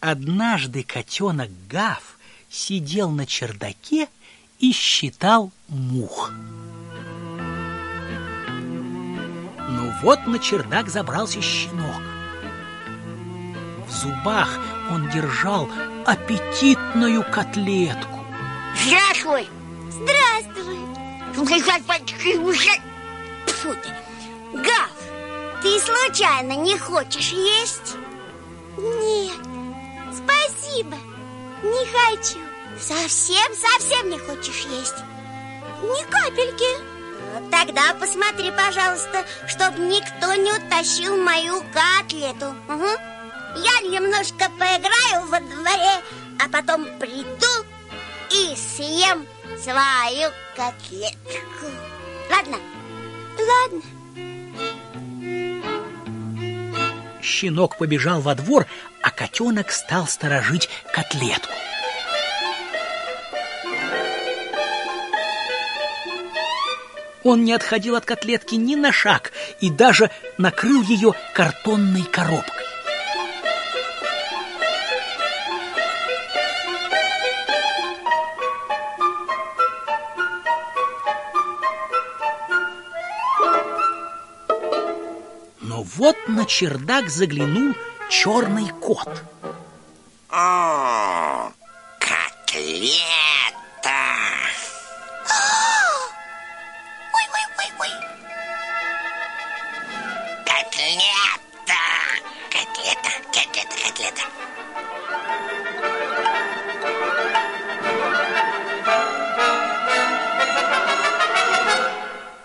Однажды котенок Гав сидел на чердаке и считал мух. Ну вот на чердак забрался щенок. В зубах он держал аппетитную котлетку. Здравствуй! Здравствуй! Фу ты! Гав, ты случайно не хочешь есть? Нет, спасибо, не хочу. Совсем-совсем не хочешь есть? Ни капельки. Тогда посмотри, пожалуйста, чтобы никто не утащил мою котлету. Угу. Я немножко поиграю во дворе, а потом приду и съем свою котлетку Щенок побежал во двор, а котенок стал сторожить котлетку Он не отходил от котлетки ни на шаг и даже накрыл ее картонной коробкой. Вот на чердак заглянул черный кот. О, котлета! Ой-ой-ой-ой! Котлета! Котлета, котлета, котлета.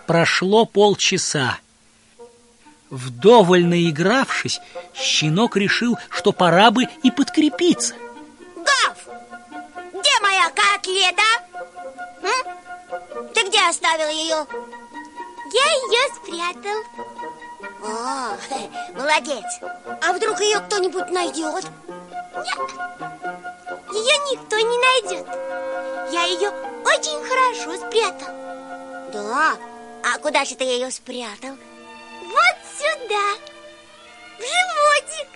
Прошло полчаса. Вдоволь наигравшись, щенок решил, что пора бы и подкрепиться. Гав, где моя котлета? М? Ты где оставил ее? Я ее спрятал О, молодец А вдруг ее кто-нибудь найдет? Нет, ее никто не найдет Я ее очень хорошо спрятал Да? А куда же ты ее спрятал? Да, В животик!